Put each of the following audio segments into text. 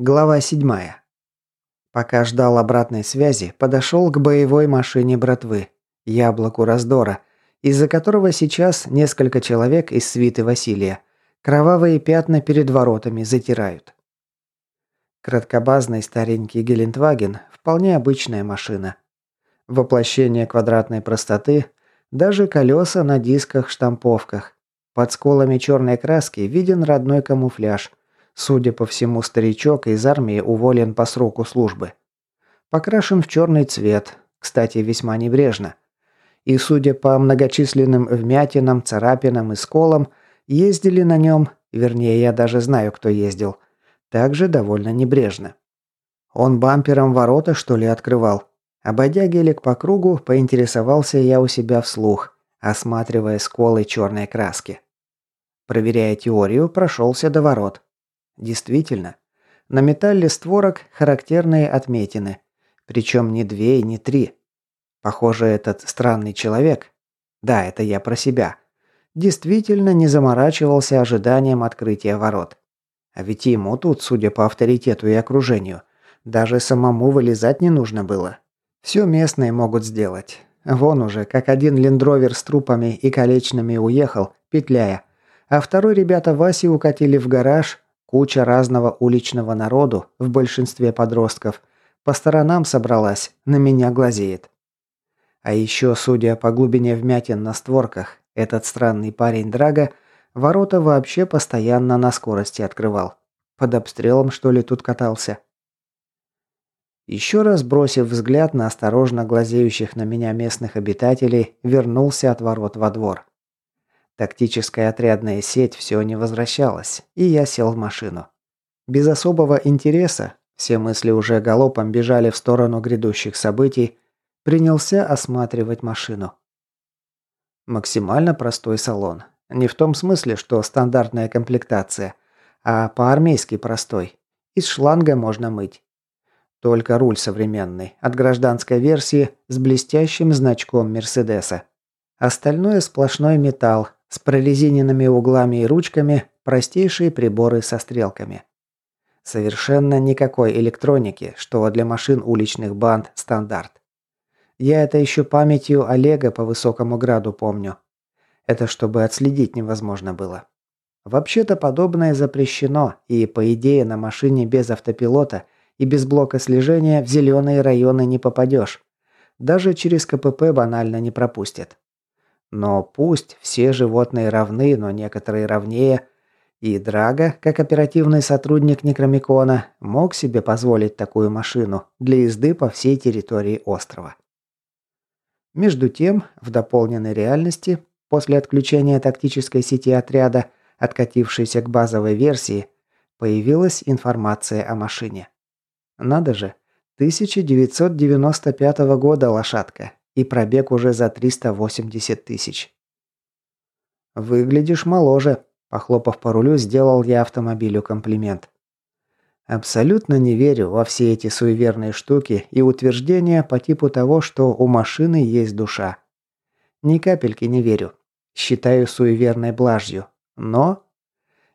Глава 7. Пока ждал обратной связи, подошел к боевой машине братвы, яблоку раздора, из-за которого сейчас несколько человек из свиты Василия кровавые пятна перед воротами затирают. Краткобазный старенький Гелендваген – вполне обычная машина. Воплощение квадратной простоты, даже колеса на дисках-штамповках. Под сколами черной краски виден родной камуфляж – Судя по всему, старичок из армии уволен по сроку службы. Покрашен в черный цвет, кстати, весьма небрежно. И, судя по многочисленным вмятинам, царапинам и сколам, ездили на нем, вернее, я даже знаю, кто ездил, также довольно небрежно. Он бампером ворота, что ли, открывал. Обойдя гелик по кругу, поинтересовался я у себя вслух, осматривая сколы черной краски. Проверяя теорию, прошелся до ворот. Действительно, на металле створок характерные отметины. Причем не две и не три. Похоже, этот странный человек, да, это я про себя, действительно не заморачивался ожиданием открытия ворот. А ведь ему тут, судя по авторитету и окружению, даже самому вылезать не нужно было. Все местные могут сделать. Вон уже, как один лендровер с трупами и колечными уехал, петляя, а второй ребята Васи укатили в гараж, Куча разного уличного народу, в большинстве подростков, по сторонам собралась, на меня глазеет. А еще, судя по глубине вмятин на створках, этот странный парень Драга ворота вообще постоянно на скорости открывал. Под обстрелом, что ли, тут катался? Еще раз бросив взгляд на осторожно глазеющих на меня местных обитателей, вернулся от ворот во двор. Тактическая отрядная сеть все не возвращалась, и я сел в машину. Без особого интереса, все мысли уже галопом бежали в сторону грядущих событий, принялся осматривать машину. Максимально простой салон. Не в том смысле, что стандартная комплектация, а по-армейски простой. Из шланга можно мыть. Только руль современный, от гражданской версии с блестящим значком Мерседеса. Остальное сплошной металл, с прорезиненными углами и ручками, простейшие приборы со стрелками. Совершенно никакой электроники, что для машин уличных банд стандарт. Я это еще памятью Олега по высокому граду помню. Это чтобы отследить невозможно было. Вообще-то подобное запрещено, и по идее на машине без автопилота и без блока слежения в зеленые районы не попадешь. Даже через КПП банально не пропустят. Но пусть все животные равны, но некоторые равнее. И Драга, как оперативный сотрудник Некромикона, мог себе позволить такую машину для езды по всей территории острова. Между тем, в дополненной реальности, после отключения тактической сети отряда, откатившейся к базовой версии, появилась информация о машине. Надо же, 1995 года лошадка, и пробег уже за 380 тысяч. «Выглядишь моложе», – похлопав по рулю, сделал я автомобилю комплимент. Абсолютно не верю во все эти суеверные штуки и утверждения по типу того, что у машины есть душа. Ни капельки не верю. Считаю суеверной блажью. Но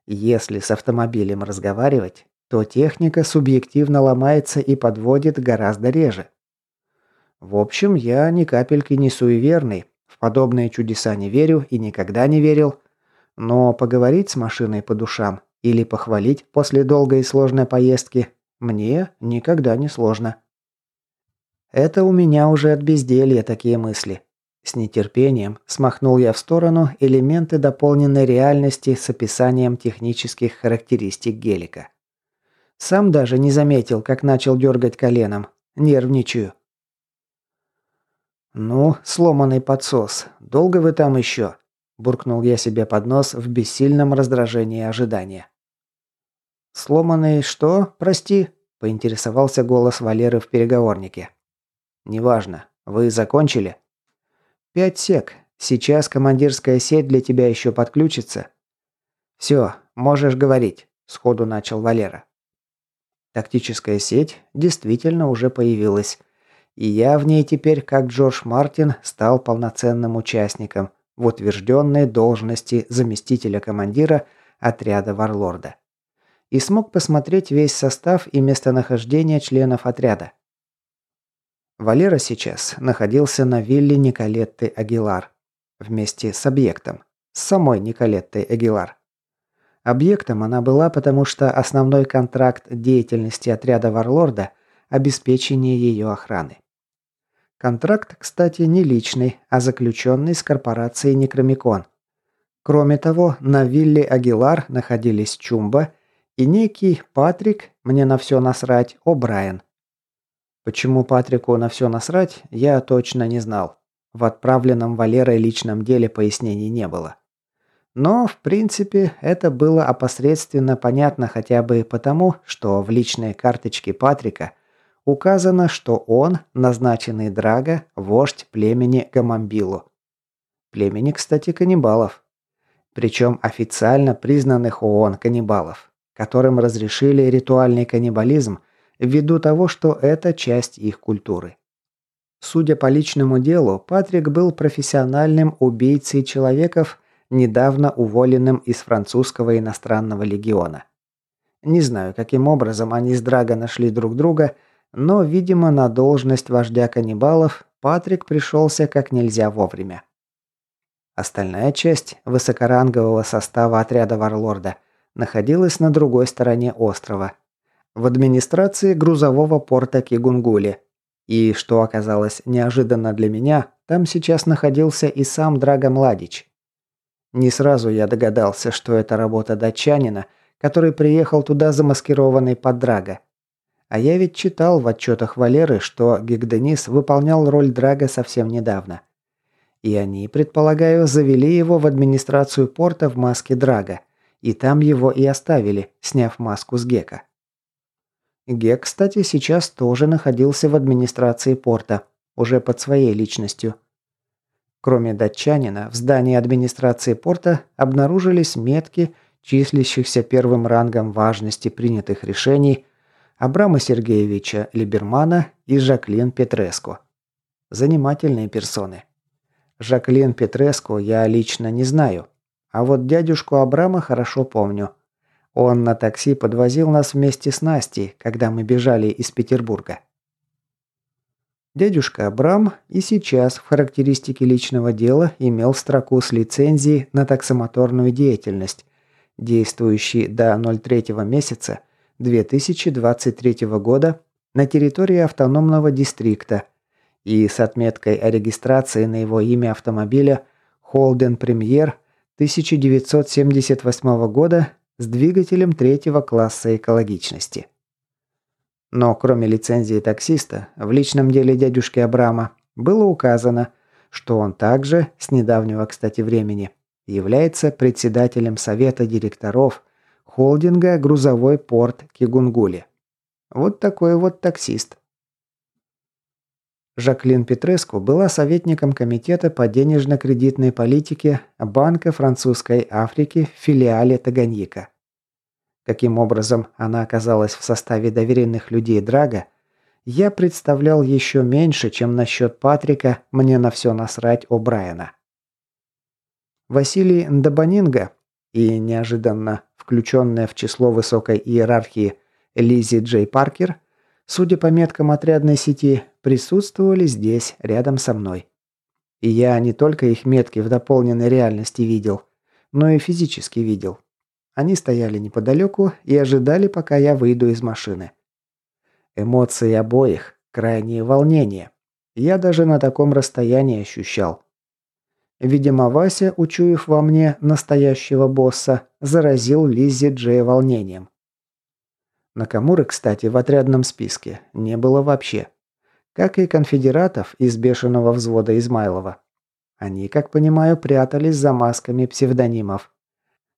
если с автомобилем разговаривать, то техника субъективно ломается и подводит гораздо реже. В общем, я ни капельки не суеверный, в подобные чудеса не верю и никогда не верил. Но поговорить с машиной по душам или похвалить после долгой и сложной поездки мне никогда не сложно. Это у меня уже от безделья такие мысли. С нетерпением смахнул я в сторону элементы дополненной реальности с описанием технических характеристик гелика. Сам даже не заметил, как начал дергать коленом. Нервничаю. «Ну, сломанный подсос, долго вы там еще?» – буркнул я себе под нос в бессильном раздражении ожидания. «Сломанный что, прости?» – поинтересовался голос Валеры в переговорнике. «Неважно. Вы закончили?» «Пять сек. Сейчас командирская сеть для тебя еще подключится». «Все, можешь говорить», – сходу начал Валера. Тактическая сеть действительно уже появилась – и я в ней теперь, как Джордж Мартин, стал полноценным участником в утвержденной должности заместителя командира отряда Варлорда. и смог посмотреть весь состав и местонахождение членов отряда. Валера сейчас находился на вилле Николетты Агилар вместе с объектом, с самой Николеттой Агилар. Объектом она была, потому что основной контракт деятельности отряда Варлорда – обеспечение ее охраны. Контракт, кстати, не личный, а заключенный с корпорацией Некромикон. Кроме того, на вилле Агилар находились Чумба и некий Патрик, мне на все насрать, О'Брайен. Почему Патрику на все насрать, я точно не знал. В отправленном Валерой личном деле пояснений не было. Но, в принципе, это было опосредственно понятно хотя бы потому, что в личной карточке Патрика указано, что он, назначенный Драго, вождь племени Гамамбилу. Племени, кстати, каннибалов. Причем официально признанных ООН каннибалов которым разрешили ритуальный каннибализм ввиду того, что это часть их культуры. Судя по личному делу, Патрик был профессиональным убийцей человеков, недавно уволенным из французского иностранного легиона. Не знаю, каким образом они с Драго нашли друг друга, но, видимо, на должность вождя каннибалов Патрик пришелся как нельзя вовремя. Остальная часть высокорангового состава отряда Варлорда находилась на другой стороне острова, в администрации грузового порта Кигунгули. И, что оказалось неожиданно для меня, там сейчас находился и сам Драго Младич. Не сразу я догадался, что это работа датчанина, который приехал туда замаскированный под Драго. А я ведь читал в отчетах Валеры, что Гигденис выполнял роль Драга совсем недавно. И они, предполагаю, завели его в администрацию порта в маске Драга – и там его и оставили, сняв маску с Гека. Гек, кстати, сейчас тоже находился в администрации порта, уже под своей личностью. Кроме датчанина, в здании администрации порта обнаружились метки, числящихся первым рангом важности принятых решений Абрама Сергеевича Либермана и Жаклин Петреско. Занимательные персоны. Жаклин Петреско я лично не знаю, а вот дядюшку Абрама хорошо помню. Он на такси подвозил нас вместе с Настей, когда мы бежали из Петербурга. Дядюшка Абрам и сейчас в характеристике личного дела имел строку с лицензией на таксомоторную деятельность, действующей до 03 месяца 2023 года на территории автономного дистрикта и с отметкой о регистрации на его имя автомобиля Holden Premier 1978 года с двигателем третьего класса экологичности. Но кроме лицензии таксиста, в личном деле дядюшки Абрама было указано, что он также, с недавнего, кстати, времени, является председателем совета директоров холдинга «Грузовой порт Кигунгули». Вот такой вот таксист. Жаклин Петреску была советником комитета по денежно-кредитной политике Банка Французской Африки в филиале Таганьика. Каким образом она оказалась в составе доверенных людей Драга, я представлял еще меньше, чем насчет Патрика «мне на все насрать» о Брайана. Василий Ndabанинга и неожиданно включенная в число высокой иерархии Лизи Джей Паркер, судя по меткам отрядной сети, присутствовали здесь, рядом со мной. И я не только их метки в дополненной реальности видел, но и физически видел. Они стояли неподалеку и ожидали, пока я выйду из машины. Эмоции обоих, крайнее волнение. Я даже на таком расстоянии ощущал. Видимо, Вася, учуяв во мне настоящего босса, заразил Лиззи Джей волнением. Накамуры, кстати, в отрядном списке не было вообще как и конфедератов из бешеного взвода Измайлова. Они, как понимаю, прятались за масками псевдонимов.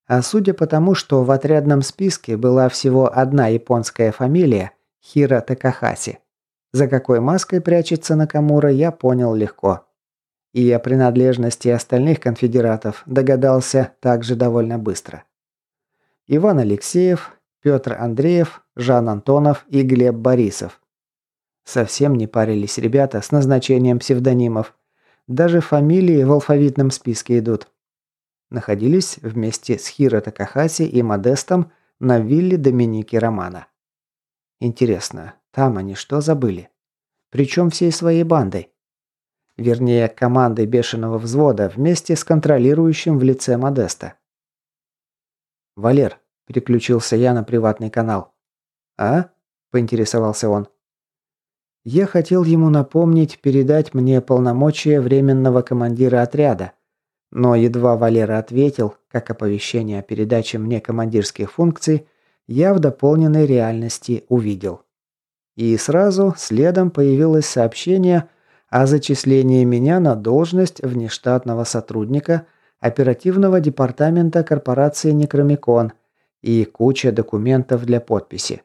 А судя по тому, что в отрядном списке была всего одна японская фамилия – Хира Такахаси, за какой маской прячется Накамура, я понял легко. И о принадлежности остальных конфедератов догадался также довольно быстро. Иван Алексеев, Петр Андреев, Жан Антонов и Глеб Борисов – Совсем не парились ребята с назначением псевдонимов. Даже фамилии в алфавитном списке идут. Находились вместе с Хиро Такахаси и Модестом на вилле Доминики Романа. Интересно, там они что забыли? Причем всей своей бандой? Вернее, командой бешеного взвода вместе с контролирующим в лице Модеста. «Валер», – переключился я на приватный канал. «А?» – поинтересовался он. Я хотел ему напомнить передать мне полномочия временного командира отряда, но едва Валера ответил, как оповещение о передаче мне командирских функций, я в дополненной реальности увидел. И сразу следом появилось сообщение о зачислении меня на должность внештатного сотрудника оперативного департамента корпорации Некромикон и куча документов для подписи.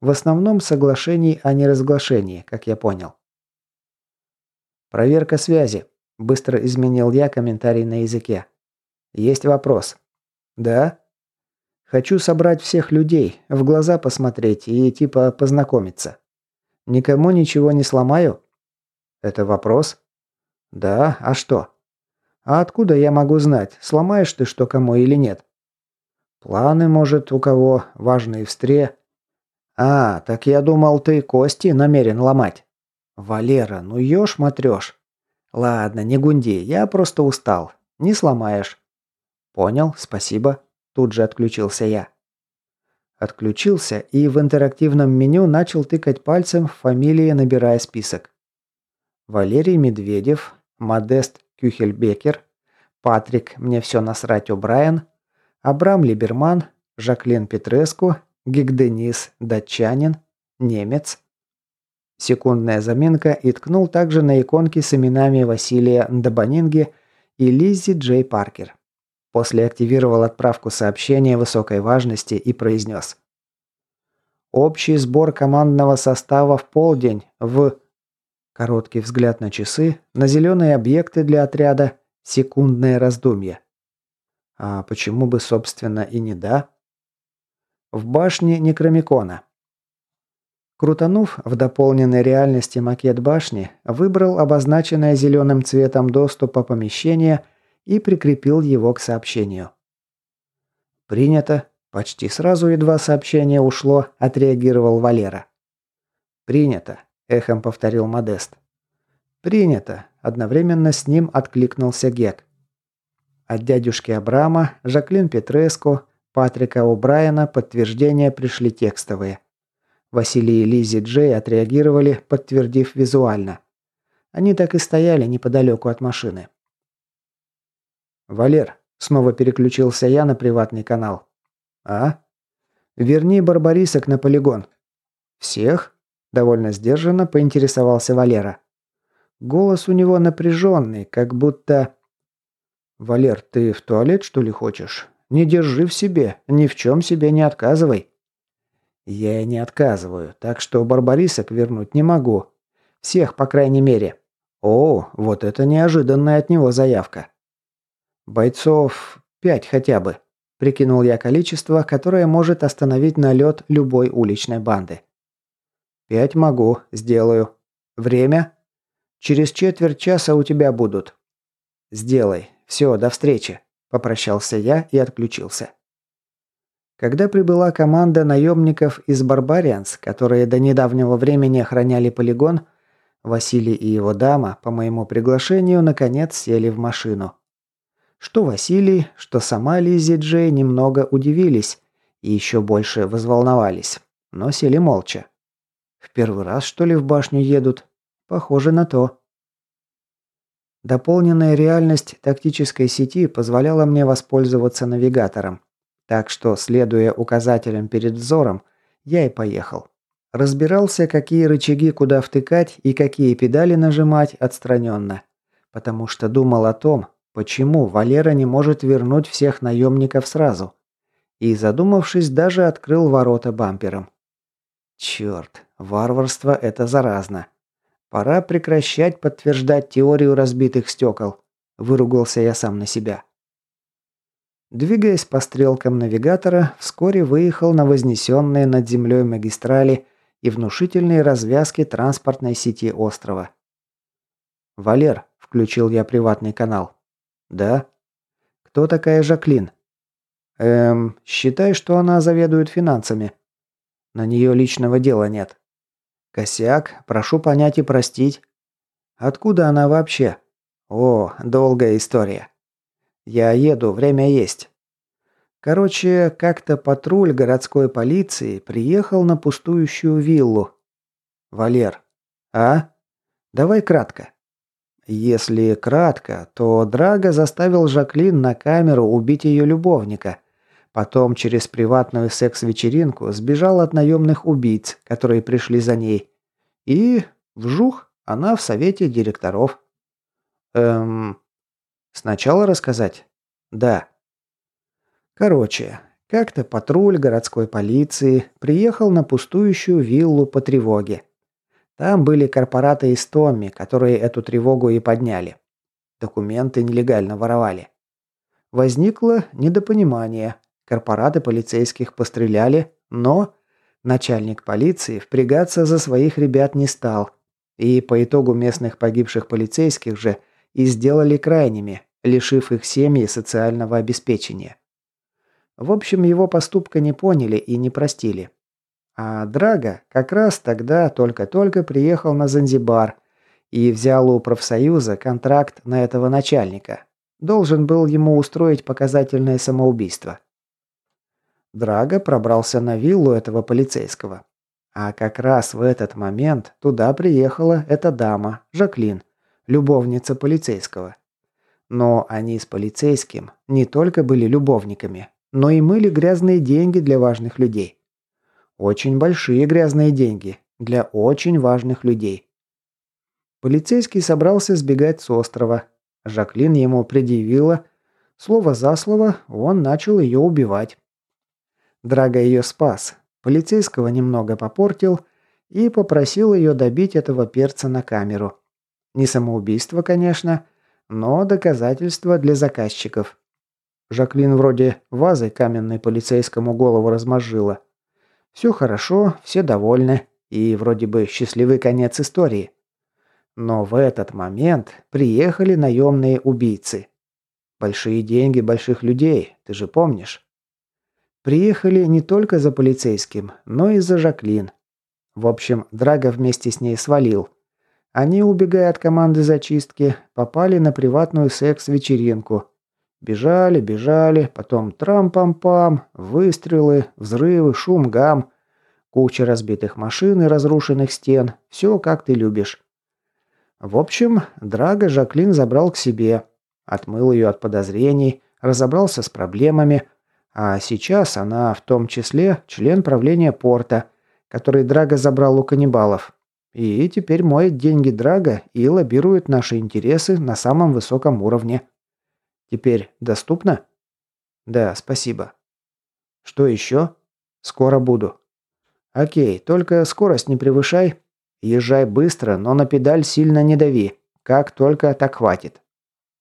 В основном соглашений о неразглашении, как я понял. Проверка связи. Быстро изменил я комментарий на языке. Есть вопрос. Да? Хочу собрать всех людей, в глаза посмотреть и типа познакомиться. Никому ничего не сломаю? Это вопрос? Да, а что? А откуда я могу знать, сломаешь ты что кому или нет? Планы, может, у кого важные в стре. А, так я думал, ты кости намерен ломать. Валера, ну ешь матрёшь. Ладно, не гунди, я просто устал. Не сломаешь. Понял, спасибо. Тут же отключился я. Отключился и в интерактивном меню начал тыкать пальцем в фамилии, набирая список. Валерий Медведев, Модест Кюхельбекер, Патрик «Мне все насрать О'Брайен», Абрам Либерман, Жаклин Петреску, Гигденис Датчанин, Немец. Секундная заминка и ткнул также на иконки с именами Василия Ndабанинги и Лиззи Джей Паркер. После активировал отправку сообщения высокой важности и произнес. Общий сбор командного состава в полдень в... Короткий взгляд на часы, на зеленые объекты для отряда, секундное раздумье. А почему бы, собственно, и не да? В башне Некромикона. Крутанув в дополненной реальности макет башни, выбрал обозначенное зеленым цветом доступа помещение и прикрепил его к сообщению. «Принято». Почти сразу едва сообщение ушло, отреагировал Валера. «Принято», – эхом повторил Модест. «Принято», – одновременно с ним откликнулся Гек. От дядюшки Абрама, Жаклин Петреско, Патрика О'Брайена подтверждения пришли текстовые. Василий и Лизи Джей отреагировали, подтвердив визуально. Они так и стояли неподалеку от машины. «Валер», — снова переключился я на приватный канал. «А?» «Верни барбарисок на полигон». «Всех?» – довольно сдержанно поинтересовался Валера. Голос у него напряженный, как будто... «Валер, ты в туалет, что ли, хочешь? Не держи в себе, ни в чем себе не отказывай». «Я и не отказываю, так что барбарисок вернуть не могу. Всех, по крайней мере». «О, вот это неожиданная от него заявка». «Бойцов пять хотя бы», – прикинул я количество, которое может остановить налет любой уличной банды. «Пять могу, сделаю. Время?» «Через четверть часа у тебя будут». «Сделай. Все, до встречи», – попрощался я и отключился. Когда прибыла команда наемников из Барбарианс, которые до недавнего времени охраняли полигон, Василий и его дама, по моему приглашению, наконец сели в машину. Что Василий, что сама Лиззи Джей немного удивились и еще больше возволновались, но сели молча. В первый раз, что ли, в башню едут? Похоже на то. Дополненная реальность тактической сети позволяла мне воспользоваться навигатором. Так что, следуя указателям перед взором, я и поехал. Разбирался, какие рычаги куда втыкать и какие педали нажимать отстраненно. Потому что думал о том, Почему Валера не может вернуть всех наемников сразу? И, задумавшись, даже открыл ворота бампером. Черт, варварство – это заразно. Пора прекращать подтверждать теорию разбитых стекол. Выругался я сам на себя. Двигаясь по стрелкам навигатора, вскоре выехал на вознесенные над землей магистрали и внушительные развязки транспортной сети острова. «Валер», – включил я приватный канал, «Да». «Кто такая Жаклин?» Эм, считай, что она заведует финансами. На нее личного дела нет. Косяк, прошу понять и простить. Откуда она вообще? О, долгая история. Я еду, время есть. Короче, как-то патруль городской полиции приехал на пустующую виллу. Валер. А? Давай кратко. Если кратко, то Драго заставил Жаклин на камеру убить ее любовника. Потом через приватную секс-вечеринку сбежал от наемных убийц, которые пришли за ней. И, вжух, она в совете директоров. Эм... Сначала рассказать? Да. Короче, как-то патруль городской полиции приехал на пустующую виллу по тревоге. Там были корпораты из Томми, которые эту тревогу и подняли. Документы нелегально воровали. Возникло недопонимание. Корпораты полицейских постреляли, но начальник полиции впрягаться за своих ребят не стал. И по итогу местных погибших полицейских же и сделали крайними, лишив их семьи социального обеспечения. В общем, его поступка не поняли и не простили. А Драга как раз тогда только-только приехал на Занзибар и взял у профсоюза контракт на этого начальника. Должен был ему устроить показательное самоубийство. Драго пробрался на виллу этого полицейского. А как раз в этот момент туда приехала эта дама, Жаклин, любовница полицейского. Но они с полицейским не только были любовниками, но и мыли грязные деньги для важных людей. Очень большие грязные деньги для очень важных людей. Полицейский собрался сбегать с острова. Жаклин ему предъявила. Слово за слово он начал ее убивать. Драго ее спас. Полицейского немного попортил и попросил ее добить этого перца на камеру. Не самоубийство, конечно, но доказательство для заказчиков. Жаклин вроде вазой каменной полицейскому голову размозжила. Все хорошо, все довольны, и вроде бы счастливый конец истории. Но в этот момент приехали наемные убийцы. Большие деньги больших людей, ты же помнишь? Приехали не только за полицейским, но и за Жаклин. В общем, Драго вместе с ней свалил. Они, убегая от команды зачистки, попали на приватную секс-вечеринку. Бежали, бежали, потом трам-пам-пам, выстрелы, взрывы, шум, гам, куча разбитых машин и разрушенных стен. Все, как ты любишь. В общем, Драго Жаклин забрал к себе, отмыл ее от подозрений, разобрался с проблемами – а сейчас она в том числе член правления порта, который Драго забрал у каннибалов. И теперь моет деньги Драго и лоббирует наши интересы на самом высоком уровне. Теперь доступно? Да, спасибо. Что еще? Скоро буду. Окей, только скорость не превышай. Езжай быстро, но на педаль сильно не дави. Как только так хватит.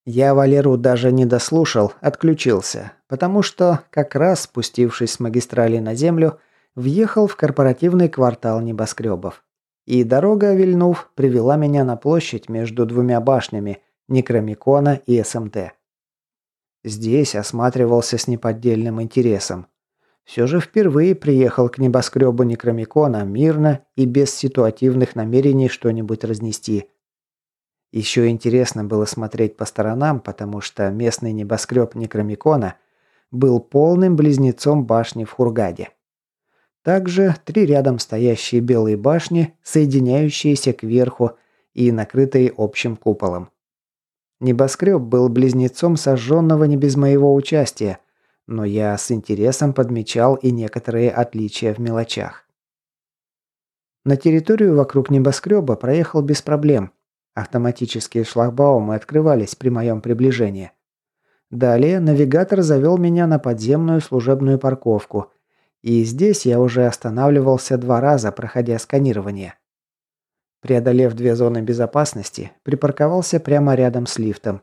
Я Валеру даже не дослушал, отключился, потому что, как раз спустившись с магистрали на землю, въехал в корпоративный квартал небоскребов. И дорога, вильнув, привела меня на площадь между двумя башнями Некромикона и СМТ. Здесь осматривался с неподдельным интересом. Все же впервые приехал к небоскребу Некромикона мирно и без ситуативных намерений что-нибудь разнести – еще интересно было смотреть по сторонам, потому что местный небоскреб Некромикона был полным близнецом башни в Хургаде. Также три рядом стоящие белые башни, соединяющиеся кверху и накрытые общим куполом. Небоскреб был близнецом сожженного не без моего участия, но я с интересом подмечал и некоторые отличия в мелочах. На территорию вокруг небоскреба проехал без проблем – Автоматические шлагбаумы открывались при моем приближении. Далее навигатор завел меня на подземную служебную парковку, и здесь я уже останавливался два раза, проходя сканирование. Преодолев две зоны безопасности, припарковался прямо рядом с лифтом.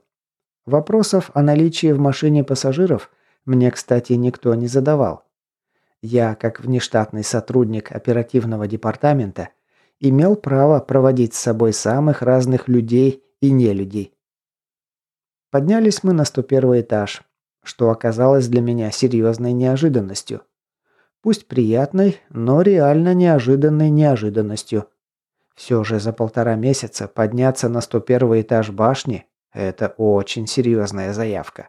Вопросов о наличии в машине пассажиров мне, кстати, никто не задавал. Я, как внештатный сотрудник оперативного департамента, имел право проводить с собой самых разных людей и нелюдей. Поднялись мы на 101 этаж. что оказалось для меня серьезной неожиданностью. Пусть приятной, но реально неожиданной неожиданностью. Все же за полтора месяца подняться на 101 этаж башни – это очень серьезная заявка.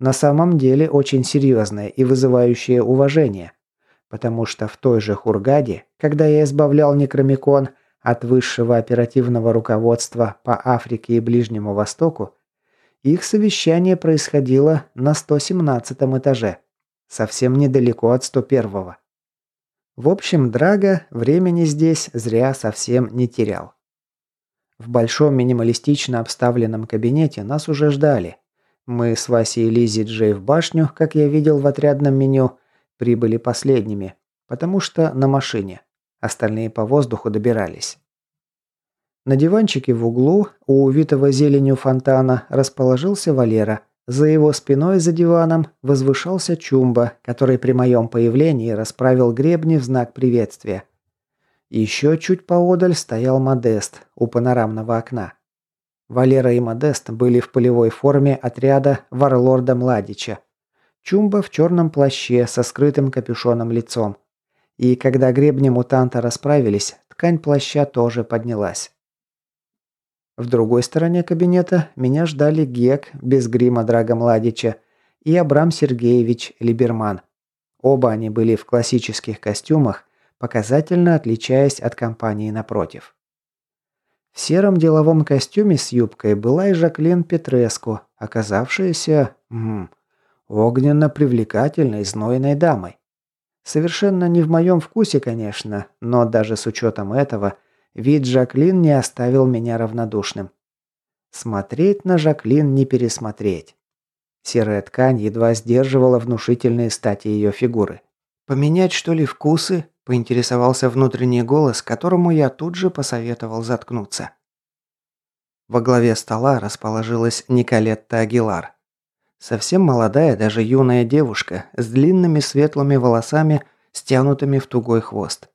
На самом деле очень серьезная и вызывающая уважение. Потому что в той же Хургаде, когда я избавлял Некромикон от высшего оперативного руководства по Африке и Ближнему Востоку, их совещание происходило на 117 этаже, совсем недалеко от 101-го. В общем, Драга времени здесь зря совсем не терял. В большом минималистично обставленном кабинете нас уже ждали. Мы с Васей и Лизи Джей в башню, как я видел в отрядном меню, прибыли последними, потому что на машине. Остальные по воздуху добирались. На диванчике в углу, у увитого зеленью фонтана, расположился Валера – за его спиной за диваном возвышался Чумба, который при моем появлении расправил гребни в знак приветствия. Еще чуть поодаль стоял Модест у панорамного окна. Валера и Модест были в полевой форме отряда Варлорда Младича. Чумба в черном плаще со скрытым капюшоном лицом. И когда гребни мутанта расправились, ткань плаща тоже поднялась. В другой стороне кабинета меня ждали Гек без грима Драга Младича и Абрам Сергеевич Либерман. Оба они были в классических костюмах, показательно отличаясь от компании напротив. В сером деловом костюме с юбкой была и Жаклин Петреску, оказавшаяся м, огненно привлекательной, знойной дамой. Совершенно не в моем вкусе, конечно, но даже с учетом этого Вид Жаклин не оставил меня равнодушным. Смотреть на Жаклин не пересмотреть. Серая ткань едва сдерживала внушительные стати ее фигуры. «Поменять, что ли, вкусы?» – поинтересовался внутренний голос, которому я тут же посоветовал заткнуться. Во главе стола расположилась Николетта Агилар. Совсем молодая, даже юная девушка, с длинными светлыми волосами, стянутыми в тугой хвост.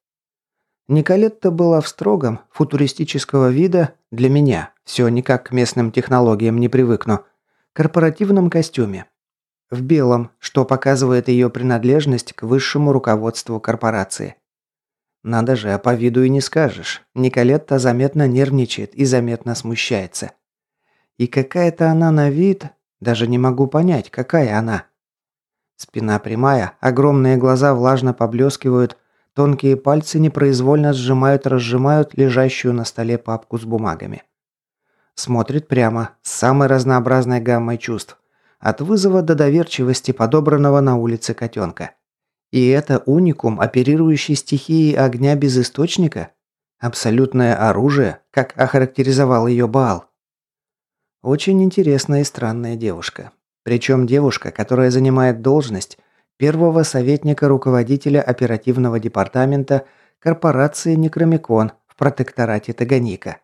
Николетта была в строгом, футуристического вида, для меня, все никак к местным технологиям не привыкну, корпоративном костюме. В белом, что показывает ее принадлежность к высшему руководству корпорации. Надо же, а по виду и не скажешь. Николетта заметно нервничает и заметно смущается. И какая-то она на вид, даже не могу понять, какая она. Спина прямая, огромные глаза влажно поблескивают – Тонкие пальцы непроизвольно сжимают-разжимают лежащую на столе папку с бумагами. Смотрит прямо, с самой разнообразной гаммой чувств. От вызова до доверчивости подобранного на улице котенка. И это уникум, оперирующий стихией огня без источника? Абсолютное оружие, как охарактеризовал ее Баал. Очень интересная и странная девушка. Причем девушка, которая занимает должность, первого советника руководителя оперативного департамента корпорации Некромикон в протекторате Таганика.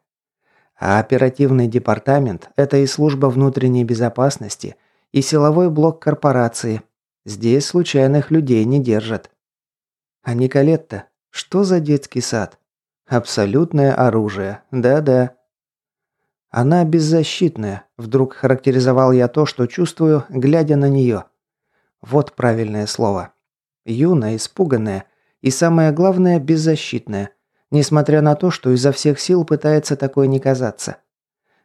А оперативный департамент – это и служба внутренней безопасности, и силовой блок корпорации. Здесь случайных людей не держат. А Николетта? Что за детский сад? Абсолютное оружие. Да-да. Она беззащитная, вдруг характеризовал я то, что чувствую, глядя на нее – вот правильное слово. Юная, испуганная и, самое главное, беззащитная. Несмотря на то, что изо всех сил пытается такой не казаться.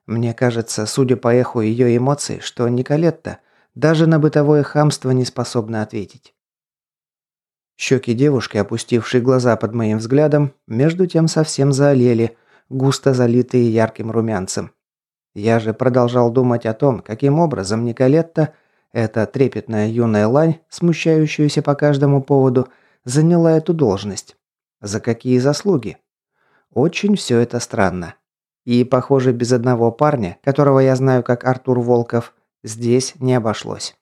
Мне кажется, судя по эху ее эмоций, что Николетта даже на бытовое хамство не способна ответить. Щеки девушки, опустившей глаза под моим взглядом, между тем совсем заолели, густо залитые ярким румянцем. Я же продолжал думать о том, каким образом Николетта эта трепетная юная лань, смущающаяся по каждому поводу, заняла эту должность. За какие заслуги? Очень все это странно. И, похоже, без одного парня, которого я знаю как Артур Волков, здесь не обошлось.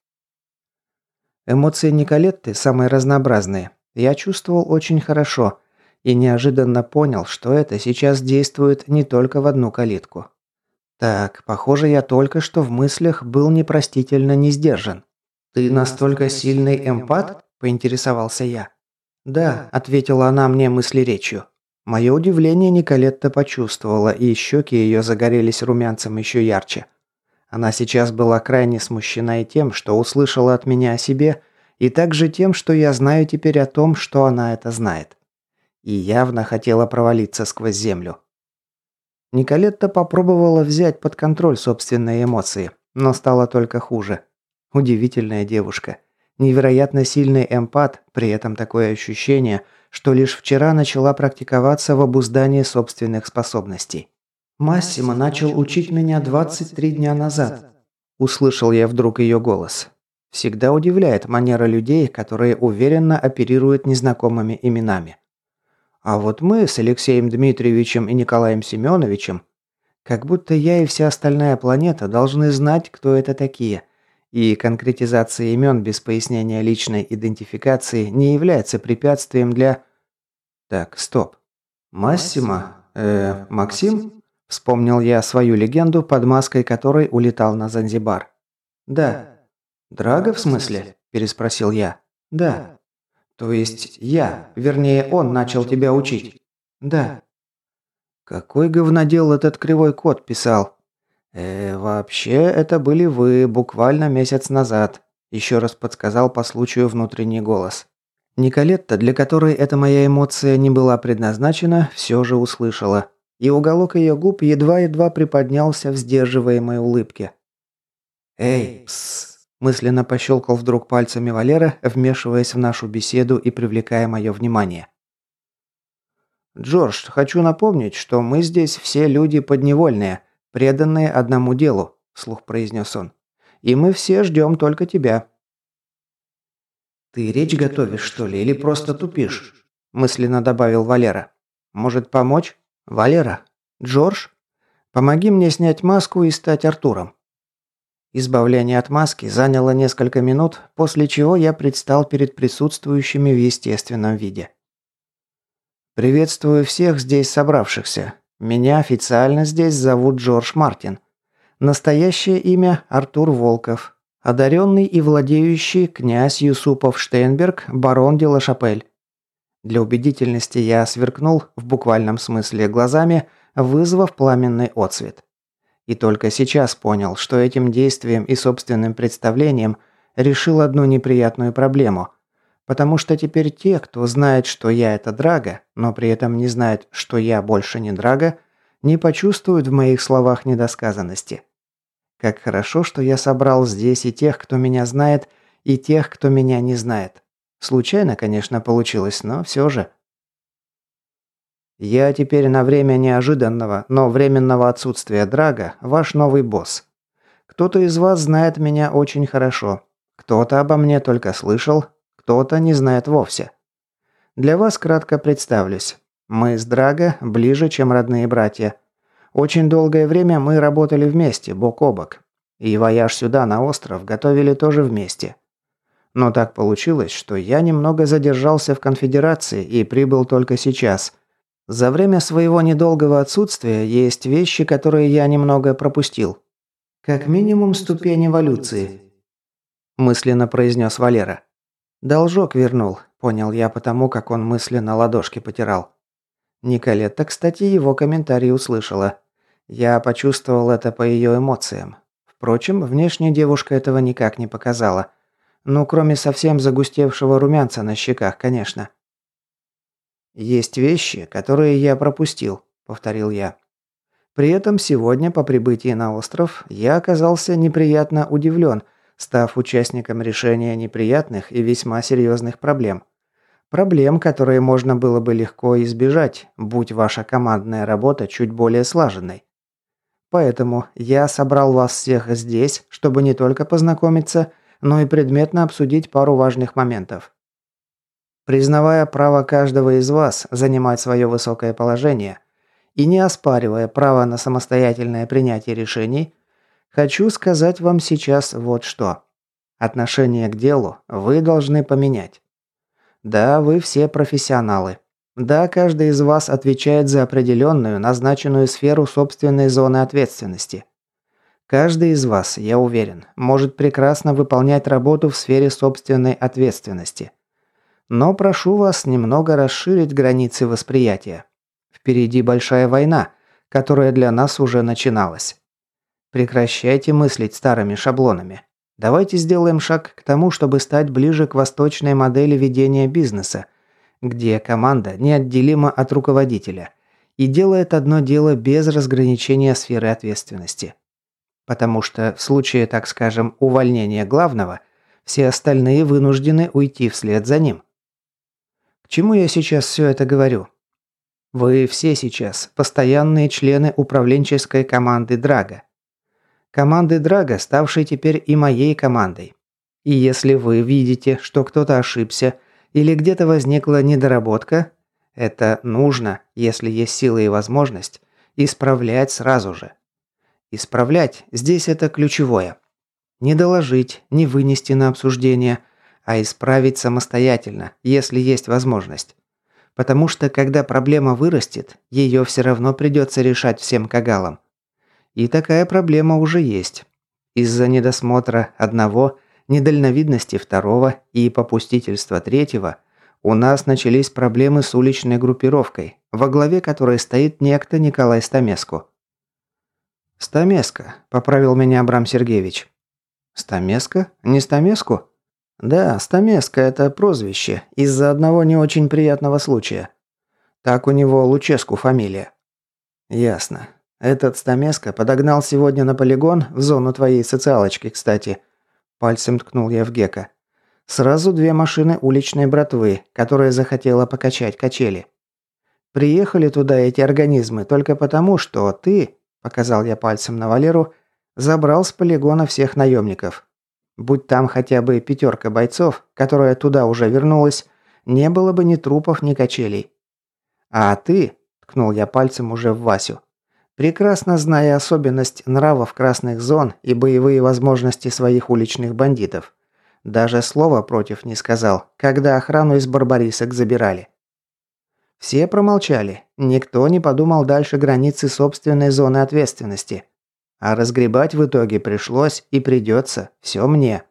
Эмоции Николетты самые разнообразные. Я чувствовал очень хорошо и неожиданно понял, что это сейчас действует не только в одну калитку. Так, похоже, я только что в мыслях был непростительно не сдержан. «Ты настолько сильный эмпат?» – поинтересовался я. «Да», – ответила она мне мыслеречью. Мое удивление Николетта почувствовала, и щеки ее загорелись румянцем еще ярче. Она сейчас была крайне смущена и тем, что услышала от меня о себе, и также тем, что я знаю теперь о том, что она это знает. И явно хотела провалиться сквозь землю. Николетта попробовала взять под контроль собственные эмоции, но стало только хуже. Удивительная девушка. Невероятно сильный эмпат, при этом такое ощущение, что лишь вчера начала практиковаться в обуздании собственных способностей. «Массимо начал учить меня 23 дня назад», – услышал я вдруг ее голос. Всегда удивляет манера людей, которые уверенно оперируют незнакомыми именами. А вот мы с Алексеем Дмитриевичем и Николаем Семеновичем, как будто я и вся остальная планета должны знать, кто это такие. И конкретизация имен без пояснения личной идентификации не является препятствием для... Так, стоп. Массимо? Э, Максим? Вспомнил я свою легенду, под маской которой улетал на Занзибар. Да. «Драга, в смысле?» – переспросил я. «Да». «То есть я, вернее, он начал тебя учить?» «Да». «Какой говнодел этот кривой кот писал?» «Э, вообще, это были вы буквально месяц назад», – еще раз подсказал по случаю внутренний голос. Николетта, для которой эта моя эмоция не была предназначена, все же услышала. И уголок ее губ едва-едва приподнялся в сдерживаемой улыбке. «Эй, псс, Мысленно пощелкал вдруг пальцами Валера, вмешиваясь в нашу беседу и привлекая мое внимание. «Джордж, хочу напомнить, что мы здесь все люди подневольные, преданные одному делу», – слух произнес он. «И мы все ждем только тебя». «Ты речь готовишь, что ли, или просто тупишь?» – мысленно добавил Валера. «Может, помочь? Валера? Джордж? Помоги мне снять маску и стать Артуром». Избавление от маски заняло несколько минут, после чего я предстал перед присутствующими в естественном виде. «Приветствую всех здесь собравшихся. Меня официально здесь зовут Джордж Мартин. Настоящее имя Артур Волков. Одаренный и владеющий князь Юсупов Штейнберг, барон де Лашапель. Для убедительности я сверкнул, в буквальном смысле глазами, вызвав пламенный отсвет. И только сейчас понял, что этим действием и собственным представлением решил одну неприятную проблему. Потому что теперь те, кто знает, что я это Драга, но при этом не знает, что я больше не Драга, не почувствуют в моих словах недосказанности. Как хорошо, что я собрал здесь и тех, кто меня знает, и тех, кто меня не знает. Случайно, конечно, получилось, но все же. Я теперь на время неожиданного, но временного отсутствия Драга ваш новый босс. Кто-то из вас знает меня очень хорошо. Кто-то обо мне только слышал, кто-то не знает вовсе. Для вас кратко представлюсь. Мы с Драго ближе, чем родные братья. Очень долгое время мы работали вместе, бок о бок. И вояж сюда, на остров, готовили тоже вместе. Но так получилось, что я немного задержался в конфедерации и прибыл только сейчас – за время своего недолгого отсутствия есть вещи, которые я немного пропустил. Как минимум ступень эволюции. Мысленно произнес Валера. Должок вернул, понял я потому, как он мысленно ладошки потирал. Николетта, кстати, его комментарий услышала. Я почувствовал это по ее эмоциям. Впрочем, внешне девушка этого никак не показала. Ну, кроме совсем загустевшего румянца на щеках, конечно. «Есть вещи, которые я пропустил», – повторил я. При этом сегодня по прибытии на остров я оказался неприятно удивлен, став участником решения неприятных и весьма серьезных проблем. Проблем, которые можно было бы легко избежать, будь ваша командная работа чуть более слаженной. Поэтому я собрал вас всех здесь, чтобы не только познакомиться, но и предметно обсудить пару важных моментов. Признавая право каждого из вас занимать свое высокое положение и не оспаривая право на самостоятельное принятие решений, хочу сказать вам сейчас вот что. Отношение к делу вы должны поменять. Да, вы все профессионалы. Да, каждый из вас отвечает за определенную, назначенную сферу собственной зоны ответственности. Каждый из вас, я уверен, может прекрасно выполнять работу в сфере собственной ответственности – но прошу вас немного расширить границы восприятия. Впереди большая война, которая для нас уже начиналась. Прекращайте мыслить старыми шаблонами. Давайте сделаем шаг к тому, чтобы стать ближе к восточной модели ведения бизнеса, где команда неотделима от руководителя и делает одно дело без разграничения сферы ответственности. Потому что в случае, так скажем, увольнения главного, все остальные вынуждены уйти вслед за ним. Чему я сейчас все это говорю? Вы все сейчас постоянные члены управленческой команды Драга. Команды Драга, ставшей теперь и моей командой. И если вы видите, что кто-то ошибся или где-то возникла недоработка, это нужно, если есть силы и возможность, исправлять сразу же. Исправлять здесь это ключевое. Не доложить, не вынести на обсуждение, а исправить самостоятельно, если есть возможность. Потому что когда проблема вырастет, ее все равно придется решать всем кагалам. И такая проблема уже есть. Из-за недосмотра одного, недальновидности второго и попустительства третьего у нас начались проблемы с уличной группировкой, во главе которой стоит некто Николай Стамеску. «Стамеска», – поправил меня Абрам Сергеевич. «Стамеска? Не Стамеску?» «Да, Стамеска – это прозвище, из-за одного не очень приятного случая. Так у него Луческу фамилия». «Ясно. Этот Стамеска подогнал сегодня на полигон, в зону твоей социалочки, кстати». Пальцем ткнул я в Гека. «Сразу две машины уличной братвы, которая захотела покачать качели. Приехали туда эти организмы только потому, что ты, показал я пальцем на Валеру, забрал с полигона всех наемников. Будь там хотя бы пятерка бойцов, которая туда уже вернулась, не было бы ни трупов, ни качелей. А ты, ткнул я пальцем уже в Васю, прекрасно зная особенность нравов красных зон и боевые возможности своих уличных бандитов, даже слова против не сказал, когда охрану из барбарисок забирали. Все промолчали, никто не подумал дальше границы собственной зоны ответственности. А разгребать в итоге пришлось и придется все мне.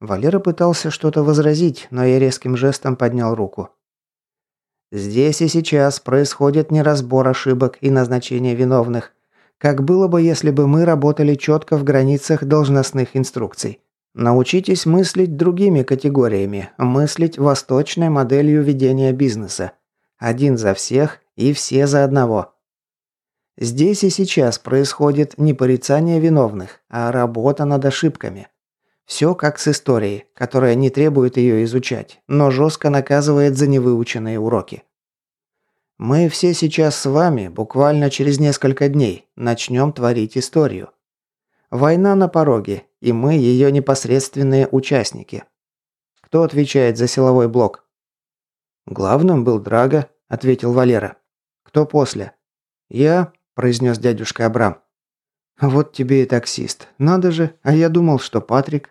Валера пытался что-то возразить, но я резким жестом поднял руку. Здесь и сейчас происходит не разбор ошибок и назначение виновных, как было бы, если бы мы работали четко в границах должностных инструкций. Научитесь мыслить другими категориями, мыслить восточной моделью ведения бизнеса. Один за всех и все за одного. Здесь и сейчас происходит не порицание виновных, а работа над ошибками. Все как с историей, которая не требует ее изучать, но жестко наказывает за невыученные уроки. Мы все сейчас с вами, буквально через несколько дней, начнем творить историю. Война на пороге, и мы ее непосредственные участники. Кто отвечает за силовой блок? Главным был Драга, ответил Валера. Кто после? Я, – произнес дядюшка Абрам. «Вот тебе и таксист. Надо же, а я думал, что Патрик».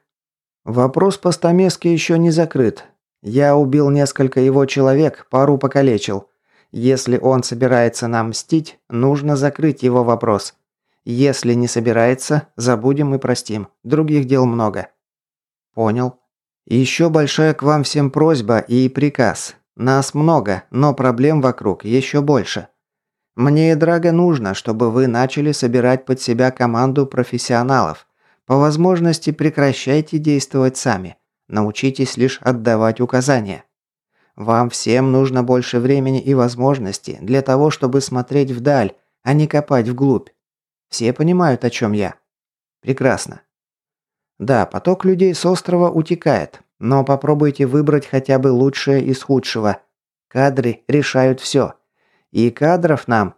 «Вопрос по стамеске еще не закрыт. Я убил несколько его человек, пару покалечил. Если он собирается нам мстить, нужно закрыть его вопрос. Если не собирается, забудем и простим. Других дел много». «Понял. Еще большая к вам всем просьба и приказ. Нас много, но проблем вокруг еще больше. Мне и драго нужно, чтобы вы начали собирать под себя команду профессионалов. По возможности прекращайте действовать сами. Научитесь лишь отдавать указания. Вам всем нужно больше времени и возможностей для того, чтобы смотреть вдаль, а не копать вглубь. Все понимают, о чем я. Прекрасно. Да, поток людей с острова утекает, но попробуйте выбрать хотя бы лучшее из худшего. Кадры решают все. И кадров нам...»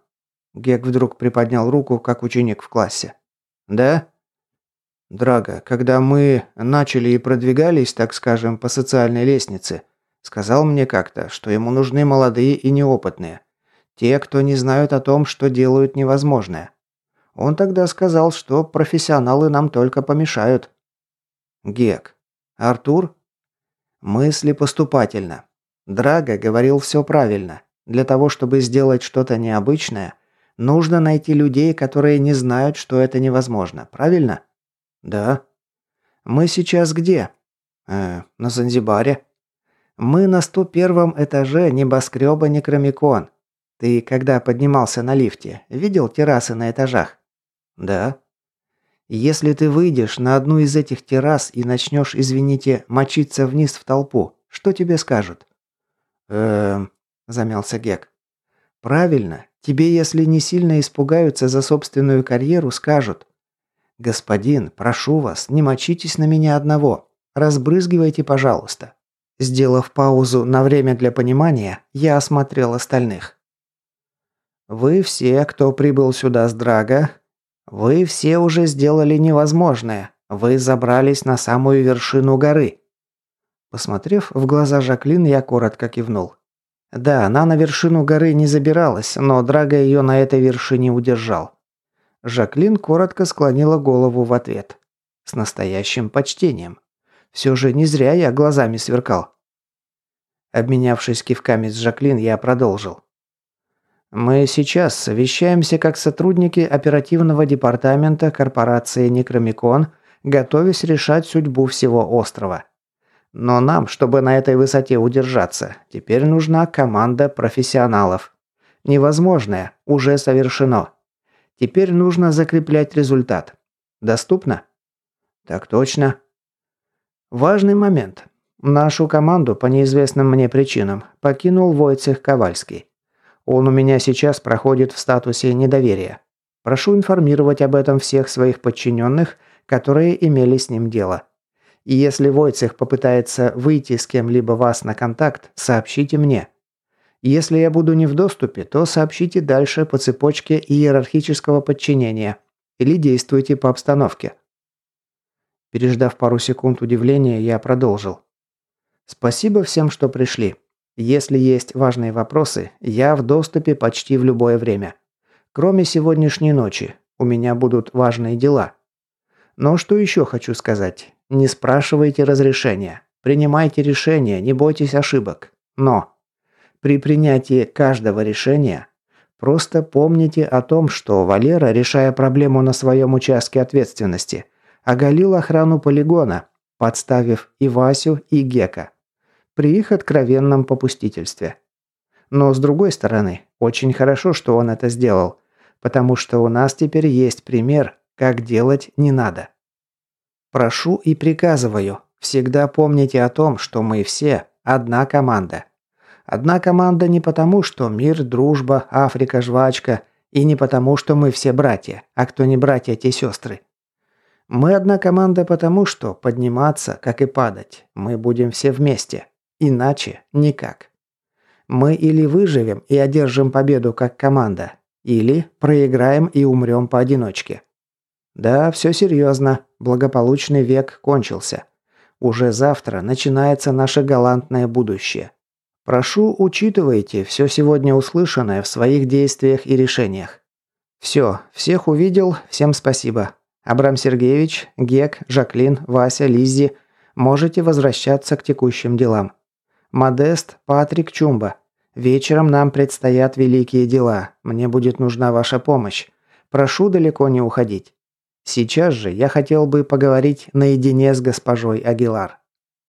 Гек вдруг приподнял руку, как ученик в классе. «Да?» «Драго, когда мы начали и продвигались, так скажем, по социальной лестнице, сказал мне как-то, что ему нужны молодые и неопытные. Те, кто не знают о том, что делают невозможное. Он тогда сказал, что профессионалы нам только помешают». «Гек. Артур?» «Мысли поступательно. Драго говорил все правильно. Для того, чтобы сделать что-то необычное, нужно найти людей, которые не знают, что это невозможно. Правильно? Да. Мы сейчас где? Э, на Занзибаре. Мы на 101 этаже небоскреба Некромикон. Ты когда поднимался на лифте, видел террасы на этажах? Да. Если ты выйдешь на одну из этих террас и начнешь, извините, мочиться вниз в толпу, что тебе скажут? Эм, замялся Гек. Правильно. Тебе, если не сильно испугаются за собственную карьеру, скажут: "Господин, прошу вас, не мочитесь на меня одного. Разбрызгивайте, пожалуйста". Сделав паузу на время для понимания, я осмотрел остальных. Вы все, кто прибыл сюда с Драга, вы все уже сделали невозможное. Вы забрались на самую вершину горы. Посмотрев в глаза Жаклин, я коротко кивнул. Да, она на вершину горы не забиралась, но Драга ее на этой вершине удержал. Жаклин коротко склонила голову в ответ. С настоящим почтением. Все же не зря я глазами сверкал. Обменявшись кивками с Жаклин, я продолжил. Мы сейчас совещаемся как сотрудники оперативного департамента корпорации Некромикон, готовясь решать судьбу всего острова. Но нам, чтобы на этой высоте удержаться, теперь нужна команда профессионалов. Невозможное уже совершено. Теперь нужно закреплять результат. Доступно? Так точно. Важный момент. Нашу команду по неизвестным мне причинам покинул Войцех Ковальский. Он у меня сейчас проходит в статусе недоверия. Прошу информировать об этом всех своих подчиненных, которые имели с ним дело. И если Войцех попытается выйти с кем-либо вас на контакт, сообщите мне. Если я буду не в доступе, то сообщите дальше по цепочке иерархического подчинения или действуйте по обстановке. Переждав пару секунд удивления, я продолжил. Спасибо всем, что пришли. Если есть важные вопросы, я в доступе почти в любое время. Кроме сегодняшней ночи. У меня будут важные дела. Но что еще хочу сказать? Не спрашивайте разрешения. Принимайте решения, не бойтесь ошибок. Но при принятии каждого решения просто помните о том, что Валера, решая проблему на своем участке ответственности, оголил охрану полигона, подставив и Васю, и Гека при их откровенном попустительстве. Но с другой стороны, очень хорошо, что он это сделал, потому что у нас теперь есть пример, как делать не надо. Прошу и приказываю, всегда помните о том, что мы все одна команда. Одна команда не потому, что мир, дружба, Африка, жвачка, и не потому, что мы все братья, а кто не братья, те сестры. Мы одна команда потому, что подниматься, как и падать, мы будем все вместе. Иначе никак. Мы или выживем и одержим победу как команда, или проиграем и умрем поодиночке. Да, все серьезно. Благополучный век кончился. Уже завтра начинается наше галантное будущее. Прошу, учитывайте все сегодня услышанное в своих действиях и решениях. Все, всех увидел, всем спасибо. Абрам Сергеевич, Гек, Жаклин, Вася, Лиззи, можете возвращаться к текущим делам. Модест, Патрик, Чумба. Вечером нам предстоят великие дела. Мне будет нужна ваша помощь. Прошу далеко не уходить. Сейчас же я хотел бы поговорить наедине с госпожой Агилар.